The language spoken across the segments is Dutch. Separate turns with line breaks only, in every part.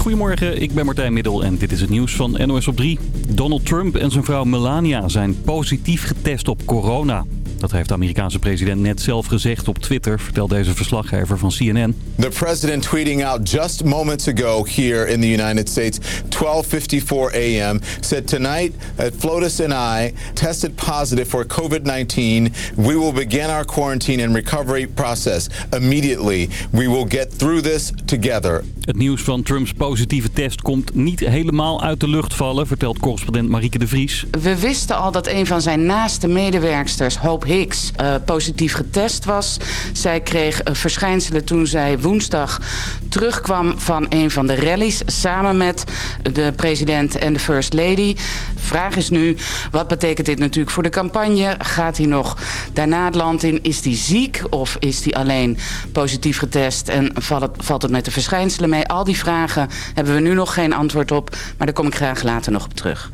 Goedemorgen, ik ben Martijn Middel en dit is het nieuws van NOS op 3. Donald Trump en zijn vrouw Melania zijn positief getest op corona. Dat heeft de Amerikaanse president net zelf gezegd op Twitter, vertelt deze verslaggever van CNN.
The president tweeting out just moments ago here in the United States, 12:54 a.m. said tonight that Flotus and I tested positive for COVID-19. We will begin our quarantine and recovery process immediately. We will get through this together.
Het nieuws van Trumps positieve test komt niet helemaal uit de lucht vallen, vertelt correspondent Marieke de Vries.
We wisten al dat een van zijn naaste medewerksters, Hope Hicks, uh, positief getest was. Zij kreeg uh, verschijnselen toen zij woensdag terugkwam van een van de rallies... samen met de president en de first lady. Vraag is nu, wat betekent dit natuurlijk voor de campagne? Gaat hij nog daarna het land in? Is hij ziek of is hij alleen positief getest... en valt het, valt het met de verschijnselen mee? Al die vragen hebben we nu nog geen antwoord op... maar daar kom ik graag later nog op terug.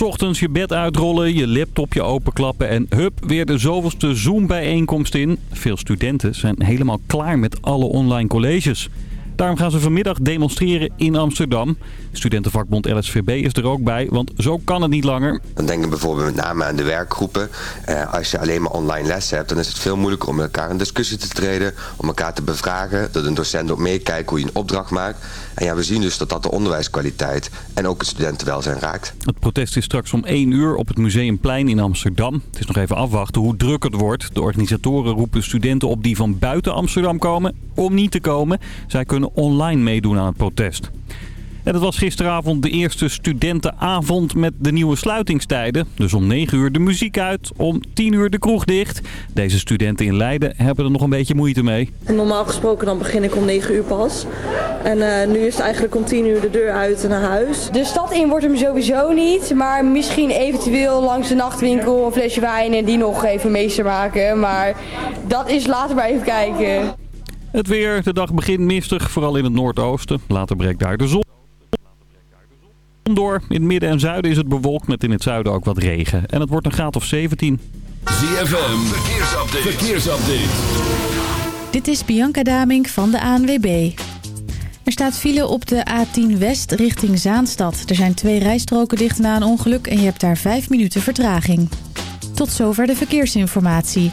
Ochtends je bed uitrollen, je laptopje openklappen en hup, weer de zoveelste Zoom-bijeenkomst in. Veel studenten zijn helemaal klaar met alle online colleges. Daarom gaan ze vanmiddag demonstreren in Amsterdam. Studentenvakbond LSVB is er ook bij, want zo kan het niet langer.
Dan denk ik bijvoorbeeld met name aan de werkgroepen. Eh, als je alleen maar online les hebt, dan is het veel moeilijker om met elkaar in discussie te treden. Om elkaar te bevragen, dat een docent ook meekijkt hoe je een opdracht maakt. En ja, we zien dus dat dat de onderwijskwaliteit en ook het studentenwelzijn raakt.
Het protest is straks om 1 uur op het Museumplein in Amsterdam. Het is nog even afwachten hoe druk het wordt. De organisatoren roepen studenten op die van buiten Amsterdam komen om niet te komen. Zij kunnen online meedoen aan het protest. En het was gisteravond de eerste studentenavond met de nieuwe sluitingstijden. Dus om 9 uur de muziek uit, om 10 uur de kroeg dicht. Deze studenten in Leiden hebben er nog een beetje moeite mee.
Normaal gesproken dan begin ik om 9 uur pas. En uh, nu is het eigenlijk om 10 uur de deur uit en naar huis.
De stad in wordt hem sowieso niet. Maar misschien eventueel langs de nachtwinkel een flesje wijn en die nog even meester maken. Maar dat is later maar even kijken.
Het weer, de dag begint mistig, vooral in het noordoosten. Later breekt daar de zon door. In het midden en zuiden is het bewolkt met in het zuiden ook wat regen. En het wordt een graad of 17.
ZFM, verkeersupdate. verkeersupdate.
Dit is Bianca Damink van de ANWB. Er staat file op de A10 West richting Zaanstad. Er zijn twee rijstroken dicht na een ongeluk en je hebt daar vijf minuten vertraging. Tot zover de verkeersinformatie.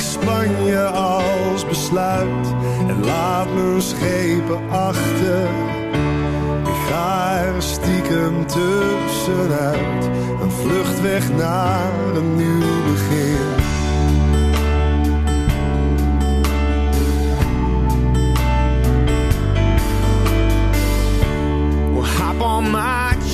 Spanje als besluit en laat mijn schepen achter. Ik ga er stiekem tussenuit, een vlucht weg naar een nieuw begin.
Well, hop on my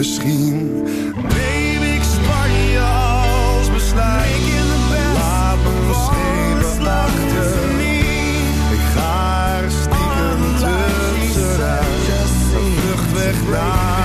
Misschien neem ik Spanje als besluit. Laat me schepen achter. Ik ga er stiekem tussenuit. Een vlucht weg naar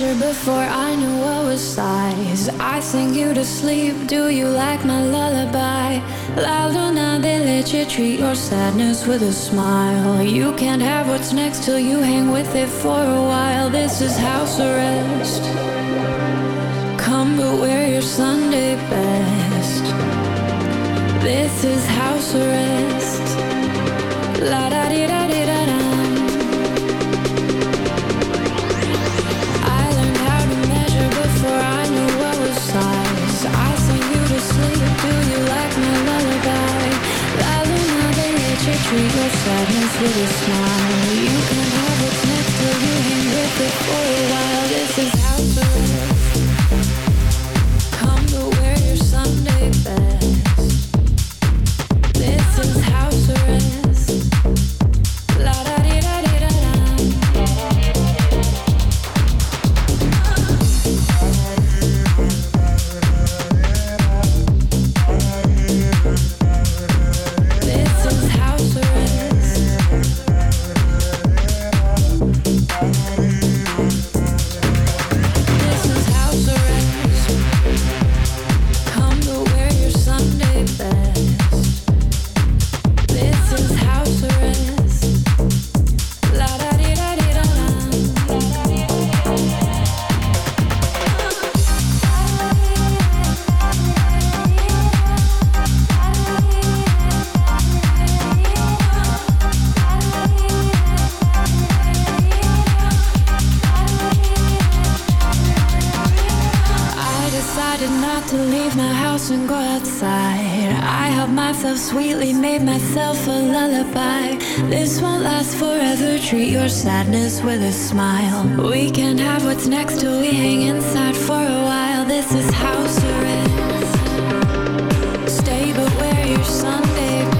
before I knew what was size. I sing you to sleep. Do you like my lullaby? La luna, they let you treat your sadness with a smile. You can't have what's next till you hang with it for a while. This is house arrest. Come but wear your Sunday best. This is house arrest. La da di da di da treat your sadness with a smile. You can have what's next till you hang with it for a while. This is house made myself a lullaby. This won't last forever. Treat your sadness with a smile. We can have what's next till we hang inside for a while. This is house arrest. Stay but wear your Sunday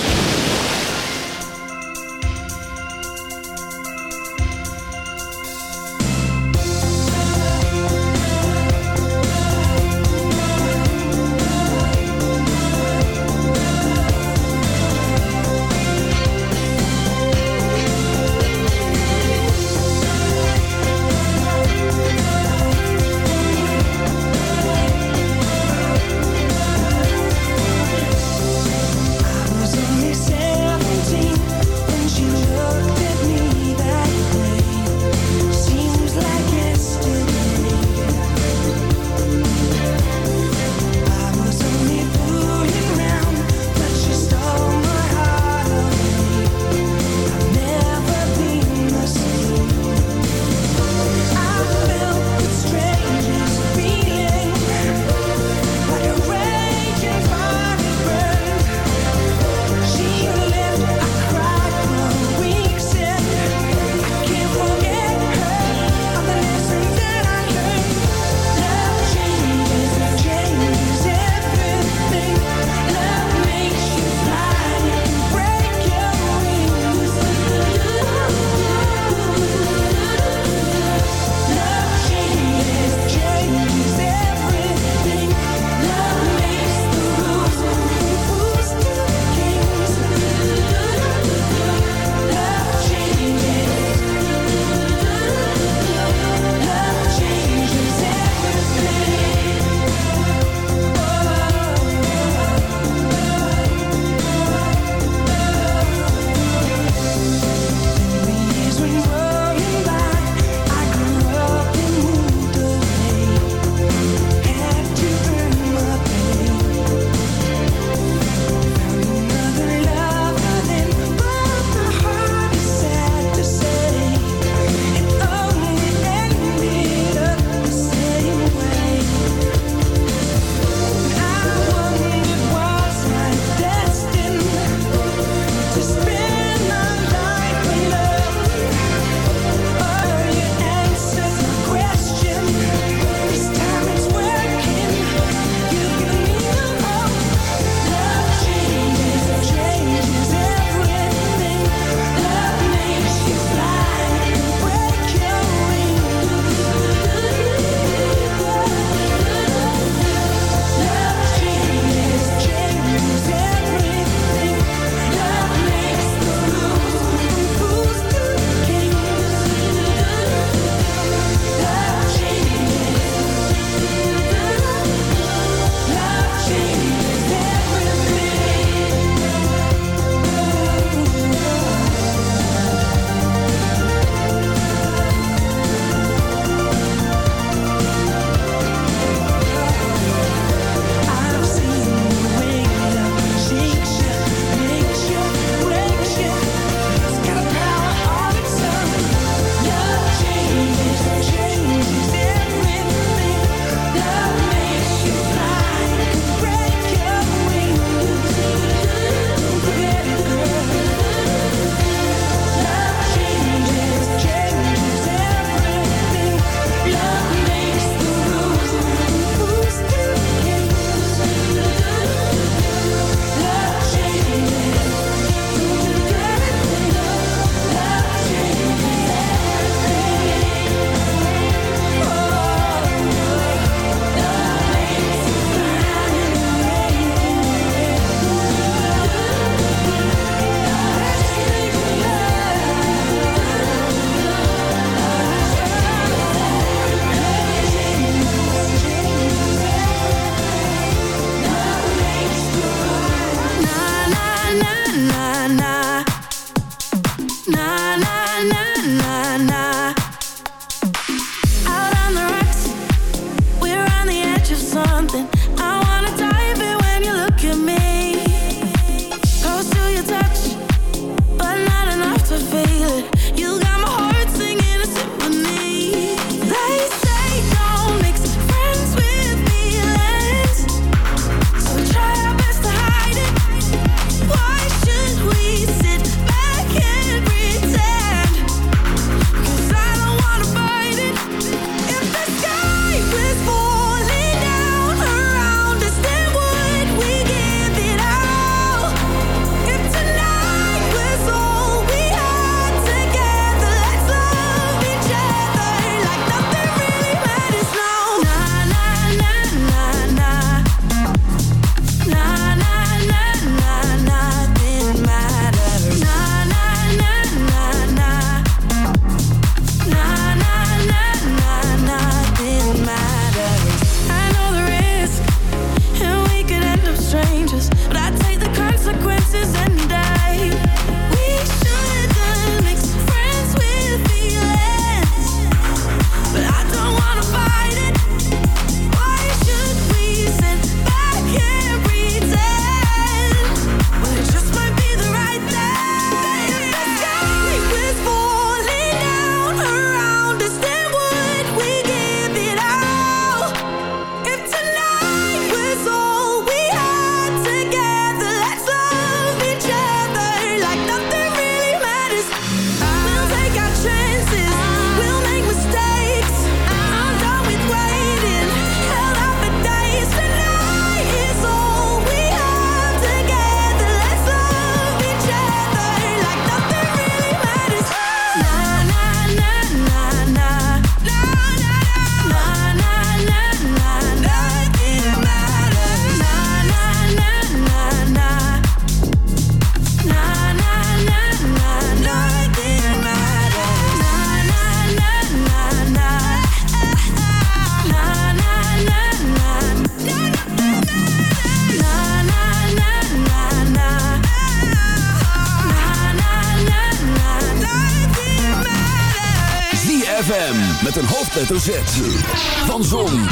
Hoofdletter. Van Zon,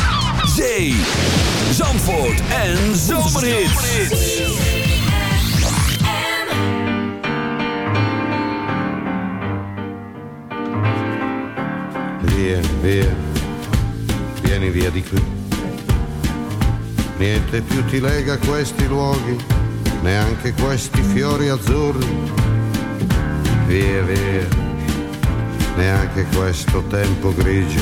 Zee, Zandvoort en Zomerhits.
Via, via, vieni via di qui. Niente più ti lega questi luoghi, neanche questi fiori azzurri. Via, via, neanche questo tempo grigio,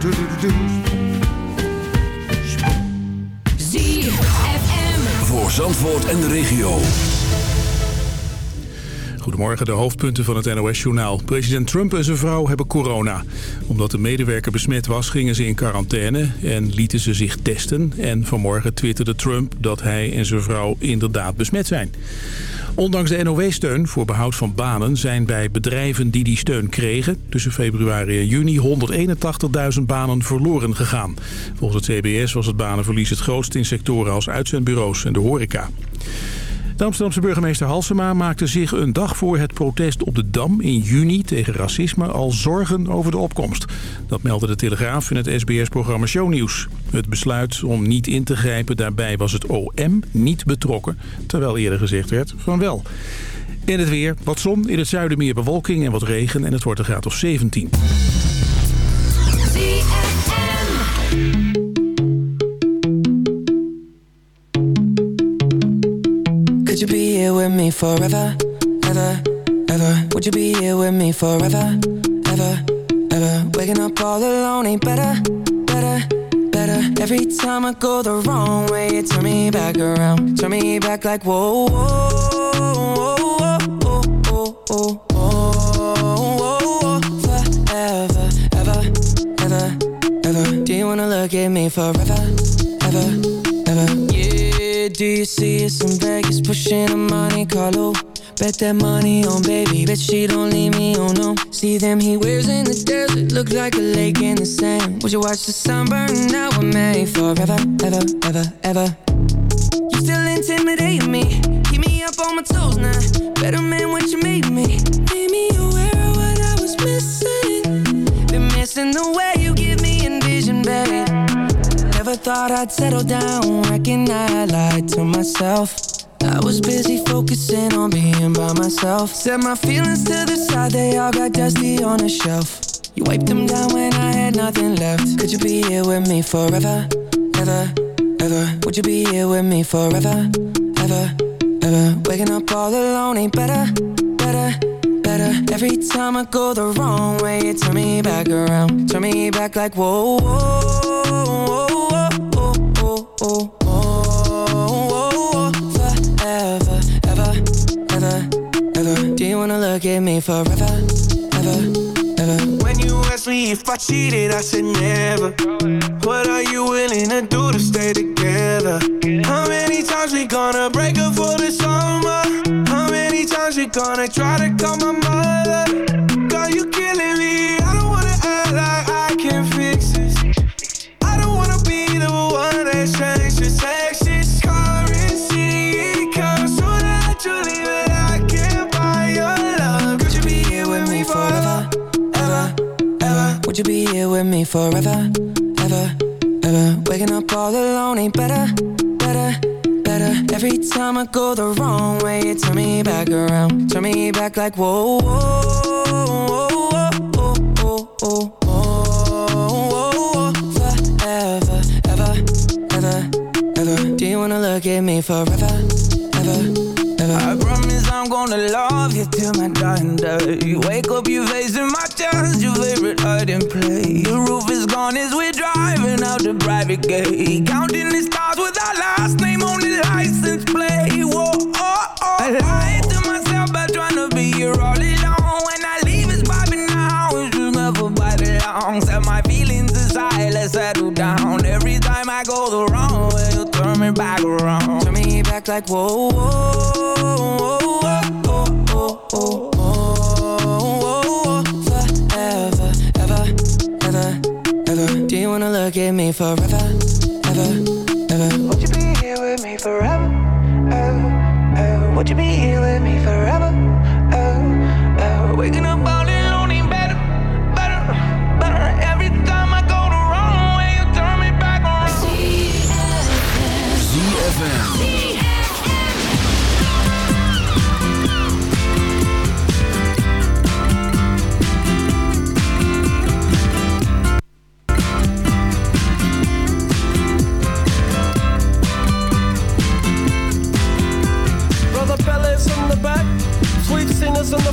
Do do do do do.
ZFM. Voor Zandvoort en de regio.
Goedemorgen, de hoofdpunten van het NOS-journaal. President Trump en zijn vrouw hebben corona. Omdat de medewerker besmet was, gingen ze in quarantaine en lieten ze zich testen. En vanmorgen twitterde Trump dat hij en zijn vrouw inderdaad besmet zijn. Ondanks de NOW-steun voor behoud van banen zijn bij bedrijven die die steun kregen... tussen februari en juni 181.000 banen verloren gegaan. Volgens het CBS was het banenverlies het grootst in sectoren als uitzendbureaus en de horeca. De Amsterdamse burgemeester Halsema maakte zich een dag voor het protest op de Dam in juni tegen racisme al zorgen over de opkomst. Dat meldde de Telegraaf in het SBS-programma Shownieuws. Het besluit om niet in te grijpen, daarbij was het OM niet betrokken, terwijl eerder gezegd werd van wel. In het weer, wat zon, in het zuiden meer bewolking en wat regen en het wordt een graad of 17.
Would you be here with me forever, ever, ever? Would you be here with me forever, ever, ever? Waking up all alone ain't better, better, better. Every time I go the wrong way, you turn me back around, turn me back like whoa, whoa, whoa, whoa, whoa, whoa, whoa. whoa, whoa. Forever, ever, ever, ever. Do you wanna look at me forever? Do you see? Us in Vegas pushing a Monte Carlo? Bet that money on baby, bet she don't leave me, oh no. See them he wears in the desert, look like a lake in the sand. Would you watch the sun burn out with made forever, ever, ever, ever? You still intimidate me, keep me up on my toes now. Better man what you made me. Made me aware of what I was missing. Been missing the way you Thought I'd settle down, reckon I lied to myself I was busy focusing on being by myself. Set my feelings to the side, they all got dusty on a shelf. You wiped them down when I had nothing left. Could you be here with me forever, ever, ever? Would you be here with me forever, ever, ever? Waking up all alone ain't better, better, better. Every time I go the wrong way, turn me back around, turn me back like whoa, whoa, me forever, ever, ever?
When you asked me if I cheated, I said never. What are you willing to do to stay together? How many times we gonna break up for the summer? How many times we gonna try to call my mother? Girl, you killing me. Forever,
ever, ever? Waking up all alone ain't better, better, better. Every time I go the wrong way, you turn me back around, turn me back like whoa, whoa, whoa, whoa, whoa, whoa, whoa. Forever, ever, ever, ever. Do you wanna look at me forever,
gonna love you till my dying day. Wake up, you facing my chest, your favorite hiding place. The roof is gone as we're driving out the private gate. Counting the stars with our last name on the license plate. Whoa, oh, oh. I lied to myself by trying to be here all alone. When I leave, it's vibing now. It's just never by the long. Set my feelings aside, let's settle down. Every time I go the wrong way, you turn me back around.
Turn me back like whoa, whoa, whoa, whoa, Oh, oh, oh, ever, ever, ever. Do you wanna look at me forever, ever, ever?
Would you be here with me forever? Oh, oh. Would you be here with me forever? Oh. Waking up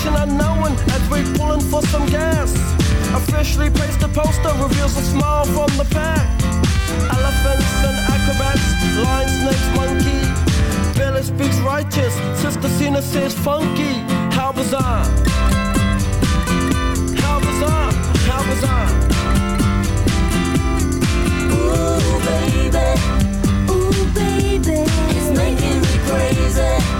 Destination unknown as we're pulling for some gas. Officially placed a poster reveals a smile from the pack. Elephants and acrobats, lion, snakes, monkey. Billy speaks righteous, Sister Cena says funky. How bizarre! How bizarre! How bizarre!
Ooh, baby. Ooh, baby. It's making me crazy.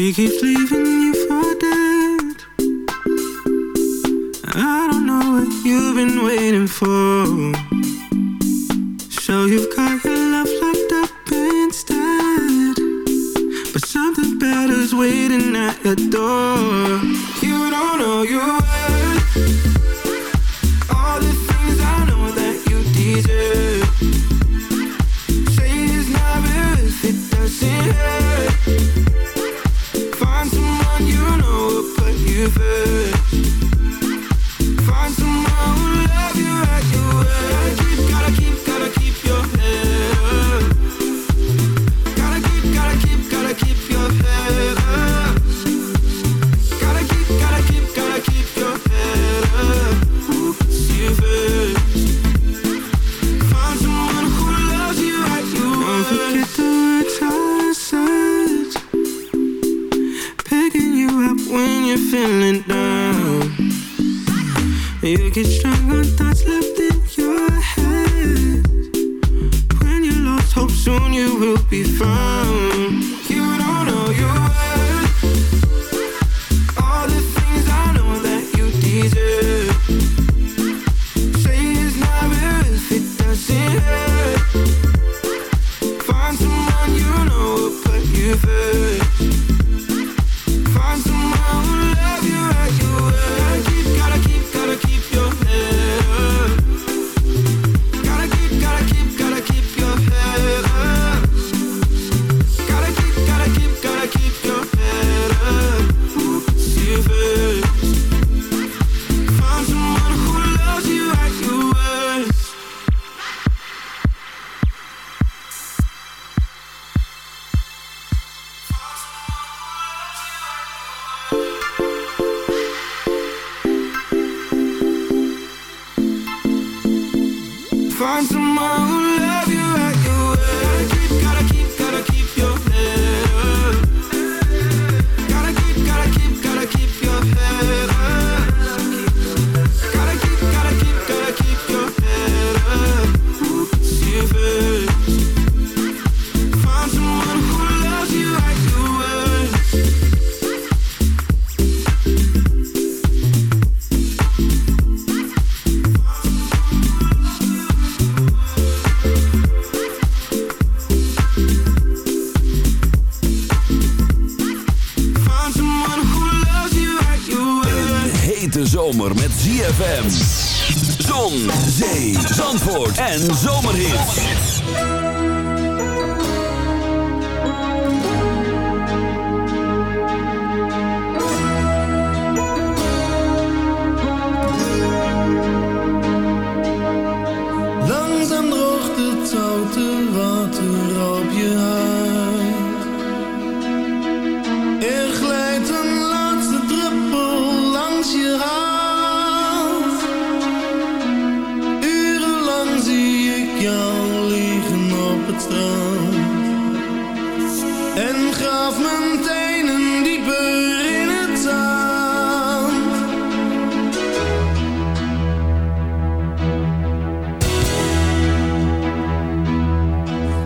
He keeps leaving you for dead. I don't know what you've been waiting for. So you've got your love locked up instead. But something better's waiting at your door.
And zo